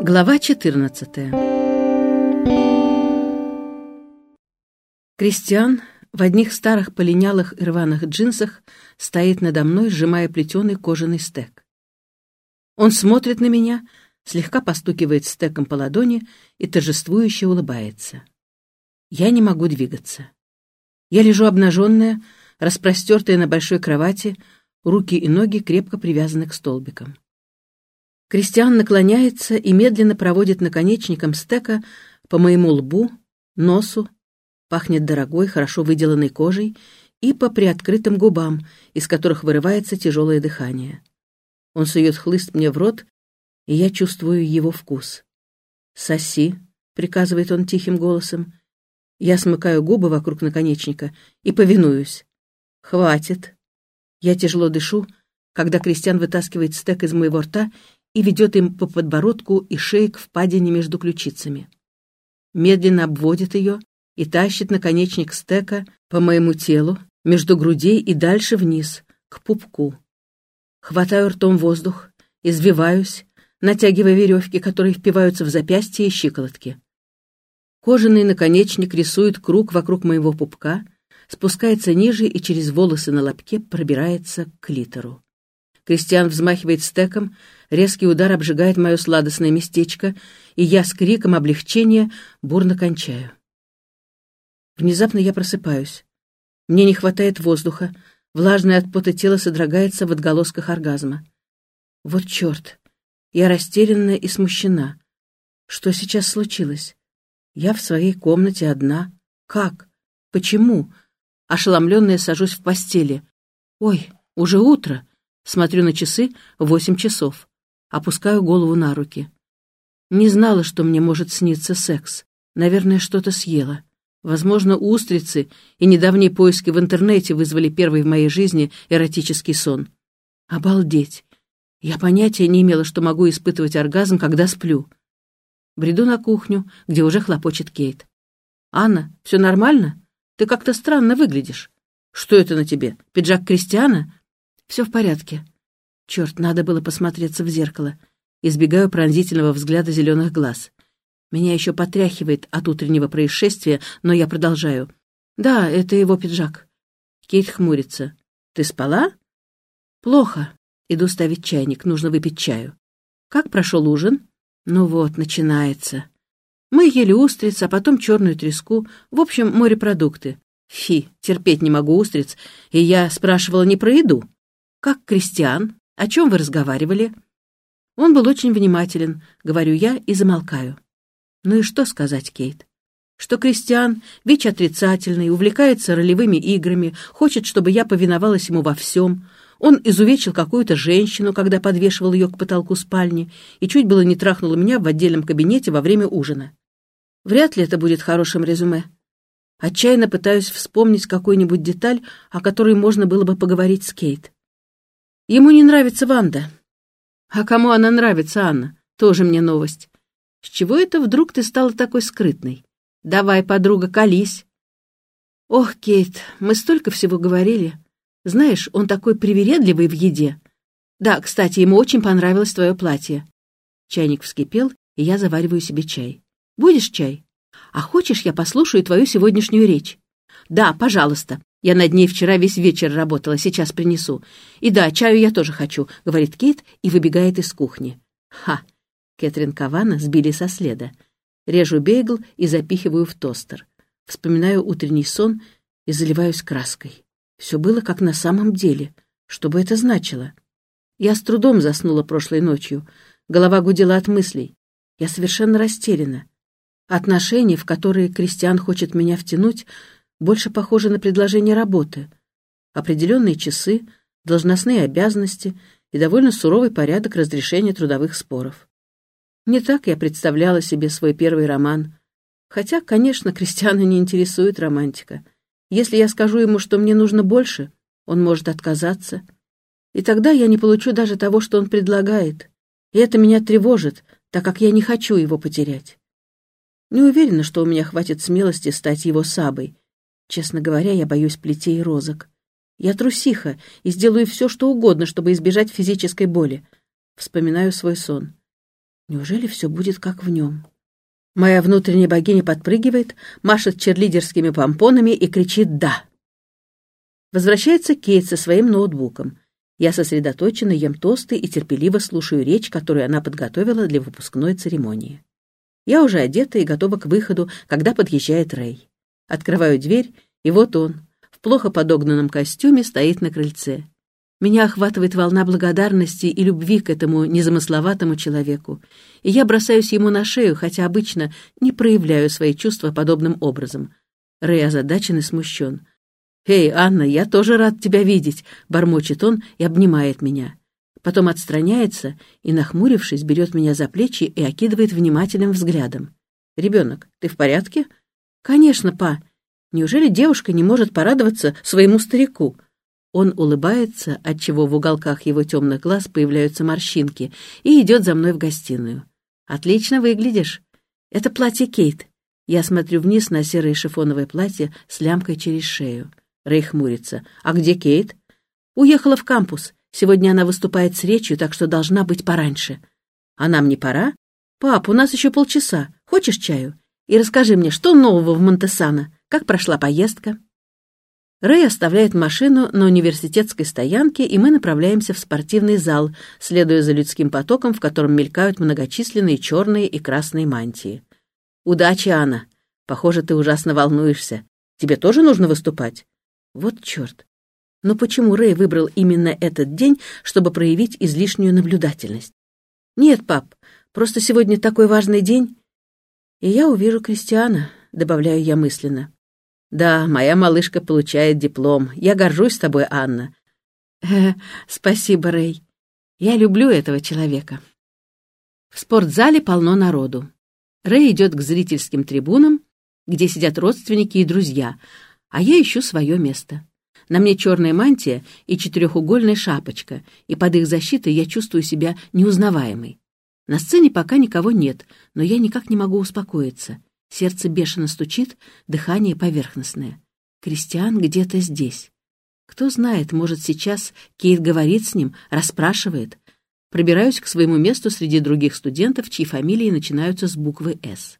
Глава 14 Кристиан в одних старых полинялых и рваных джинсах стоит надо мной, сжимая плетеный кожаный стек. Он смотрит на меня, слегка постукивает стеком по ладони и торжествующе улыбается. Я не могу двигаться. Я лежу обнаженная, распростертая на большой кровати, руки и ноги крепко привязаны к столбикам. Кристиан наклоняется и медленно проводит наконечником стека по моему лбу, носу, пахнет дорогой, хорошо выделанной кожей и по приоткрытым губам, из которых вырывается тяжелое дыхание. Он сует хлыст мне в рот, и я чувствую его вкус. «Соси», — приказывает он тихим голосом. Я смыкаю губы вокруг наконечника и повинуюсь. «Хватит». Я тяжело дышу, когда Кристиан вытаскивает стек из моего рта и ведет им по подбородку и шее к впадине между ключицами. Медленно обводит ее и тащит наконечник стека по моему телу, между грудей и дальше вниз, к пупку. Хватаю ртом воздух, извиваюсь, натягивая веревки, которые впиваются в запястья и щиколотки. Кожаный наконечник рисует круг вокруг моего пупка, спускается ниже и через волосы на лобке пробирается к клитору. Кристиан взмахивает стеком, резкий удар обжигает мое сладостное местечко, и я с криком облегчения бурно кончаю. Внезапно я просыпаюсь. Мне не хватает воздуха, влажное от пота тело содрогается в отголосках оргазма. Вот черт! Я растерянна и смущена. Что сейчас случилось? Я в своей комнате одна. Как? Почему? Ошеломленная сажусь в постели. Ой, уже утро. Смотрю на часы — восемь часов. Опускаю голову на руки. Не знала, что мне может сниться секс. Наверное, что-то съела. Возможно, устрицы и недавние поиски в интернете вызвали первый в моей жизни эротический сон. Обалдеть! Я понятия не имела, что могу испытывать оргазм, когда сплю. Бреду на кухню, где уже хлопочет Кейт. «Анна, все нормально? Ты как-то странно выглядишь. Что это на тебе? Пиджак Кристиана? Все в порядке. Черт, надо было посмотреться в зеркало. Избегаю пронзительного взгляда зеленых глаз. Меня еще потряхивает от утреннего происшествия, но я продолжаю. Да, это его пиджак. Кейт хмурится. Ты спала? Плохо. Иду ставить чайник, нужно выпить чаю. Как прошел ужин? Ну вот, начинается. Мы ели устриц, а потом черную треску. В общем, морепродукты. Фи, терпеть не могу устриц. И я спрашивала не про еду. «Как Кристиан? О чем вы разговаривали?» Он был очень внимателен, говорю я и замолкаю. Ну и что сказать, Кейт? Что Кристиан ВИЧ отрицательный, увлекается ролевыми играми, хочет, чтобы я повиновалась ему во всем. Он изувечил какую-то женщину, когда подвешивал ее к потолку спальни, и чуть было не трахнул меня в отдельном кабинете во время ужина. Вряд ли это будет хорошим резюме. Отчаянно пытаюсь вспомнить какую-нибудь деталь, о которой можно было бы поговорить с Кейт. Ему не нравится Ванда. А кому она нравится, Анна? Тоже мне новость. С чего это вдруг ты стала такой скрытной? Давай, подруга, колись. Ох, Кейт, мы столько всего говорили. Знаешь, он такой привередливый в еде. Да, кстати, ему очень понравилось твое платье. Чайник вскипел, и я завариваю себе чай. Будешь чай? А хочешь, я послушаю твою сегодняшнюю речь? Да, пожалуйста. Я над ней вчера весь вечер работала, сейчас принесу. И да, чаю я тоже хочу», — говорит Кейт и выбегает из кухни. «Ха!» Кэтрин Кавана сбили со следа. Режу бейгл и запихиваю в тостер. Вспоминаю утренний сон и заливаюсь краской. Все было как на самом деле. Что бы это значило? Я с трудом заснула прошлой ночью. Голова гудела от мыслей. Я совершенно растеряна. Отношения, в которые Кристиан хочет меня втянуть, больше похоже на предложение работы. Определенные часы, должностные обязанности и довольно суровый порядок разрешения трудовых споров. Не так я представляла себе свой первый роман. Хотя, конечно, Кристиана не интересует романтика. Если я скажу ему, что мне нужно больше, он может отказаться. И тогда я не получу даже того, что он предлагает. И это меня тревожит, так как я не хочу его потерять. Не уверена, что у меня хватит смелости стать его сабой, Честно говоря, я боюсь плетей и розок. Я трусиха и сделаю все, что угодно, чтобы избежать физической боли. Вспоминаю свой сон. Неужели все будет как в нем? Моя внутренняя богиня подпрыгивает, машет черлидерскими помпонами и кричит «да». Возвращается Кейт со своим ноутбуком. Я сосредоточенно ем тосты и терпеливо слушаю речь, которую она подготовила для выпускной церемонии. Я уже одета и готова к выходу, когда подъезжает Рэй. Открываю дверь, и вот он, в плохо подогнанном костюме, стоит на крыльце. Меня охватывает волна благодарности и любви к этому незамысловатому человеку, и я бросаюсь ему на шею, хотя обычно не проявляю свои чувства подобным образом. Рэй озадачен и смущен. «Эй, Анна, я тоже рад тебя видеть», — бормочет он и обнимает меня. Потом отстраняется и, нахмурившись, берет меня за плечи и окидывает внимательным взглядом. «Ребенок, ты в порядке?» «Конечно, па. Неужели девушка не может порадоваться своему старику?» Он улыбается, отчего в уголках его темных глаз появляются морщинки, и идет за мной в гостиную. «Отлично выглядишь. Это платье Кейт». Я смотрю вниз на серое шифоновое платье с лямкой через шею. Рэй хмурится. «А где Кейт?» «Уехала в кампус. Сегодня она выступает с речью, так что должна быть пораньше». «А нам не пора?» «Пап, у нас еще полчаса. Хочешь чаю? И расскажи мне, что нового в Монтесано? Как прошла поездка?» Рэй оставляет машину на университетской стоянке, и мы направляемся в спортивный зал, следуя за людским потоком, в котором мелькают многочисленные черные и красные мантии. «Удачи, Анна! Похоже, ты ужасно волнуешься. Тебе тоже нужно выступать?» «Вот черт! Но почему Рэй выбрал именно этот день, чтобы проявить излишнюю наблюдательность?» «Нет, пап, просто сегодня такой важный день. И я увижу Кристиана», — добавляю я мысленно. Да, моя малышка получает диплом. Я горжусь тобой, Анна. Э, спасибо, Рэй. Я люблю этого человека. В спортзале полно народу. Рэй идет к зрительским трибунам, где сидят родственники и друзья, а я ищу свое место. На мне черная мантия и четырехугольная шапочка, и под их защитой я чувствую себя неузнаваемой. На сцене пока никого нет, но я никак не могу успокоиться. Сердце бешено стучит, дыхание поверхностное. Кристиан где-то здесь. Кто знает, может, сейчас Кейт говорит с ним, расспрашивает. Пробираюсь к своему месту среди других студентов, чьи фамилии начинаются с буквы «С».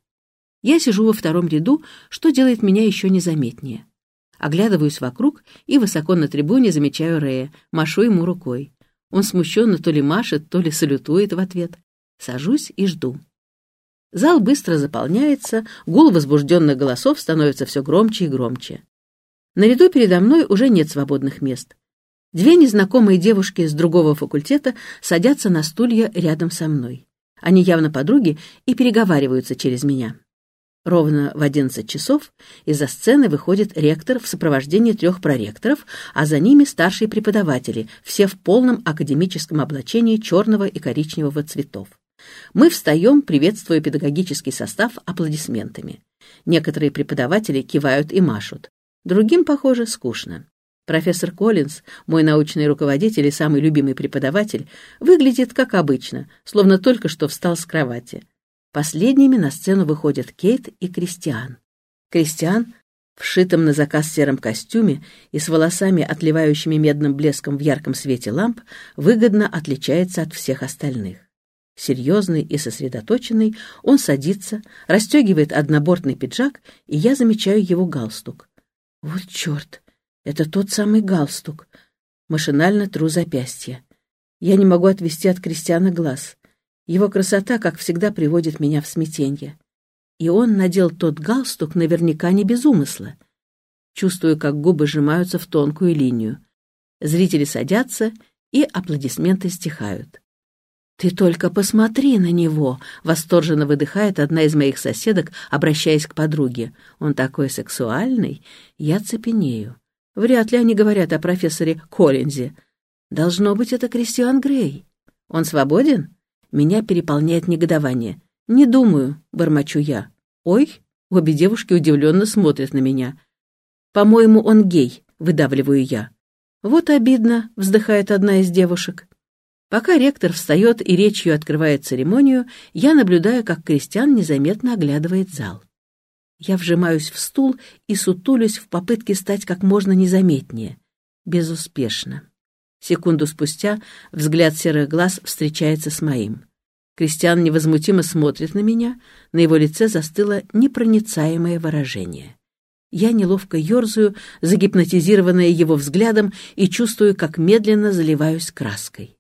Я сижу во втором ряду, что делает меня еще незаметнее. Оглядываюсь вокруг и высоко на трибуне замечаю Рея, машу ему рукой. Он смущенно то ли машет, то ли салютует в ответ. Сажусь и жду. Зал быстро заполняется, гул возбужденных голосов становится все громче и громче. Наряду передо мной уже нет свободных мест. Две незнакомые девушки с другого факультета садятся на стулья рядом со мной. Они явно подруги и переговариваются через меня. Ровно в 11 часов из-за сцены выходит ректор в сопровождении трех проректоров, а за ними старшие преподаватели, все в полном академическом облачении черного и коричневого цветов. Мы встаем, приветствуя педагогический состав аплодисментами. Некоторые преподаватели кивают и машут. Другим, похоже, скучно. Профессор Коллинз, мой научный руководитель и самый любимый преподаватель, выглядит как обычно, словно только что встал с кровати. Последними на сцену выходят Кейт и Кристиан. Кристиан в шитом на заказ сером костюме и с волосами, отливающими медным блеском в ярком свете ламп, выгодно отличается от всех остальных. Серьезный и сосредоточенный, он садится, расстегивает однобортный пиджак, и я замечаю его галстук. Вот черт, это тот самый галстук. Машинально тру запястье. Я не могу отвести от Кристиана глаз. Его красота, как всегда, приводит меня в смятенье. И он надел тот галстук наверняка не без умысла. Чувствую, как губы сжимаются в тонкую линию. Зрители садятся, и аплодисменты стихают. «Ты только посмотри на него!» — восторженно выдыхает одна из моих соседок, обращаясь к подруге. «Он такой сексуальный! Я цепенею. Вряд ли они говорят о профессоре Коллинзе. Должно быть, это Кристиан Грей. Он свободен?» Меня переполняет негодование. «Не думаю», — бормочу я. «Ой!» — обе девушки удивленно смотрят на меня. «По-моему, он гей», — выдавливаю я. «Вот обидно», — вздыхает одна из девушек. Пока ректор встает и речью открывает церемонию, я наблюдаю, как Кристиан незаметно оглядывает зал. Я вжимаюсь в стул и сутулюсь в попытке стать как можно незаметнее. Безуспешно. Секунду спустя взгляд серых глаз встречается с моим. Кристиан невозмутимо смотрит на меня, на его лице застыло непроницаемое выражение. Я неловко ерзаю, загипнотизированная его взглядом, и чувствую, как медленно заливаюсь краской.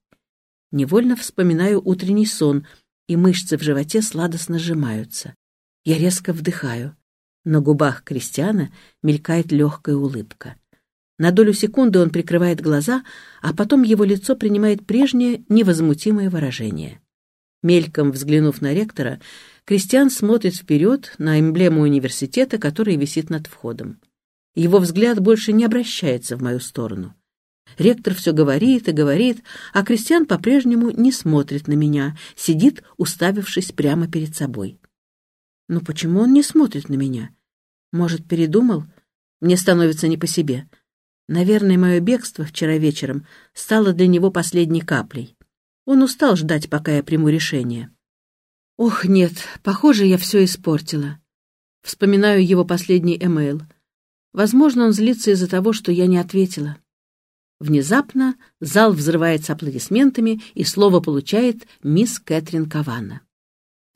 Невольно вспоминаю утренний сон, и мышцы в животе сладостно сжимаются. Я резко вдыхаю. На губах Кристиана мелькает легкая улыбка. На долю секунды он прикрывает глаза, а потом его лицо принимает прежнее невозмутимое выражение. Мельком взглянув на ректора, Кристиан смотрит вперед на эмблему университета, которая висит над входом. Его взгляд больше не обращается в мою сторону. Ректор все говорит и говорит, а Кристиан по-прежнему не смотрит на меня, сидит, уставившись прямо перед собой. Но почему он не смотрит на меня? Может, передумал? Мне становится не по себе. Наверное, мое бегство вчера вечером стало для него последней каплей. Он устал ждать, пока я приму решение. Ох, нет, похоже, я все испортила. Вспоминаю его последний эмейл. Возможно, он злится из-за того, что я не ответила. Внезапно зал взрывается аплодисментами, и слово получает мисс Кэтрин Каванна.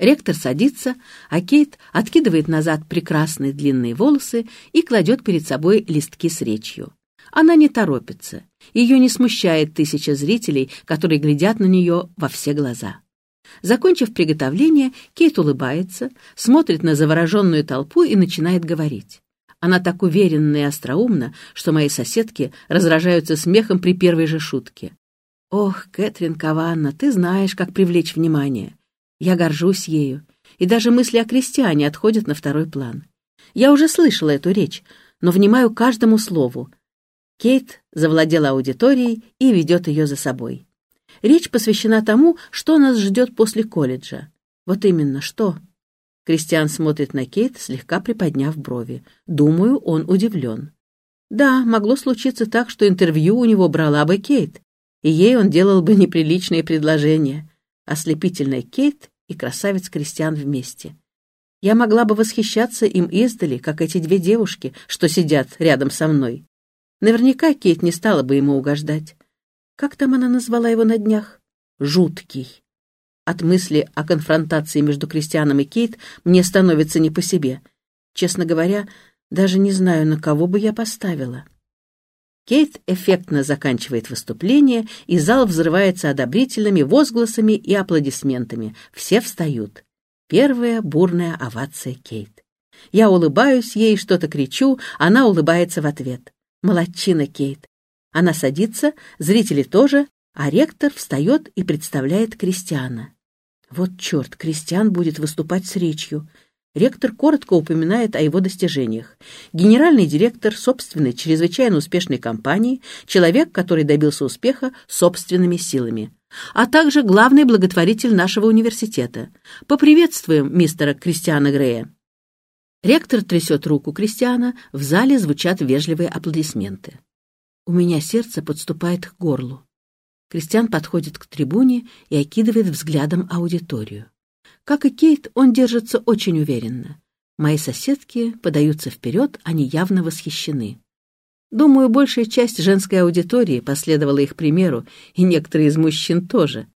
Ректор садится, а Кейт откидывает назад прекрасные длинные волосы и кладет перед собой листки с речью. Она не торопится. Ее не смущает тысяча зрителей, которые глядят на нее во все глаза. Закончив приготовление, Кейт улыбается, смотрит на завороженную толпу и начинает говорить. Она так уверенна и остроумна, что мои соседки разражаются смехом при первой же шутке. «Ох, Кэтрин Каванна, ты знаешь, как привлечь внимание. Я горжусь ею, и даже мысли о крестьяне отходят на второй план. Я уже слышала эту речь, но внимаю каждому слову, Кейт завладела аудиторией и ведет ее за собой. Речь посвящена тому, что нас ждет после колледжа. Вот именно, что? Кристиан смотрит на Кейт, слегка приподняв брови. Думаю, он удивлен. Да, могло случиться так, что интервью у него брала бы Кейт, и ей он делал бы неприличные предложения. Ослепительная Кейт и красавец Кристиан вместе. Я могла бы восхищаться им издали, как эти две девушки, что сидят рядом со мной. Наверняка Кейт не стала бы ему угождать. Как там она назвала его на днях? Жуткий. От мысли о конфронтации между Кристианом и Кейт мне становится не по себе. Честно говоря, даже не знаю, на кого бы я поставила. Кейт эффектно заканчивает выступление, и зал взрывается одобрительными возгласами и аплодисментами. Все встают. Первая бурная овация Кейт. Я улыбаюсь ей, что-то кричу, она улыбается в ответ. Молодчина Кейт. Она садится, зрители тоже, а ректор встает и представляет Кристиана. Вот черт, Кристиан будет выступать с речью. Ректор коротко упоминает о его достижениях. Генеральный директор собственной чрезвычайно успешной компании, человек, который добился успеха собственными силами, а также главный благотворитель нашего университета. Поприветствуем мистера Кристиана Грея. Ректор трясет руку Кристиана, в зале звучат вежливые аплодисменты. У меня сердце подступает к горлу. Кристиан подходит к трибуне и окидывает взглядом аудиторию. Как и Кейт, он держится очень уверенно. Мои соседки подаются вперед, они явно восхищены. Думаю, большая часть женской аудитории последовала их примеру, и некоторые из мужчин тоже.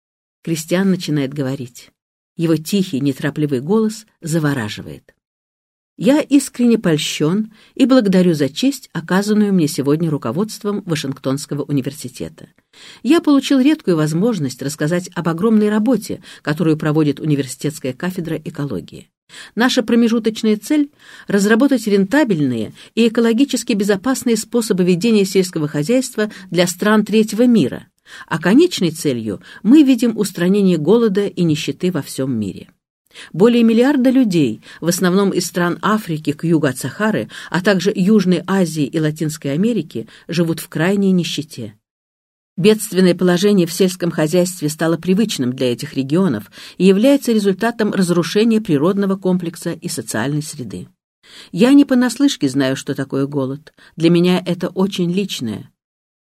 Кристиан начинает говорить. Его тихий, неторопливый голос завораживает. Я искренне польщен и благодарю за честь, оказанную мне сегодня руководством Вашингтонского университета. Я получил редкую возможность рассказать об огромной работе, которую проводит университетская кафедра экологии. Наша промежуточная цель – разработать рентабельные и экологически безопасные способы ведения сельского хозяйства для стран третьего мира, а конечной целью мы видим устранение голода и нищеты во всем мире. Более миллиарда людей, в основном из стран Африки к югу от Сахары, а также Южной Азии и Латинской Америки, живут в крайней нищете. Бедственное положение в сельском хозяйстве стало привычным для этих регионов и является результатом разрушения природного комплекса и социальной среды. Я не понаслышке знаю, что такое голод. Для меня это очень личное.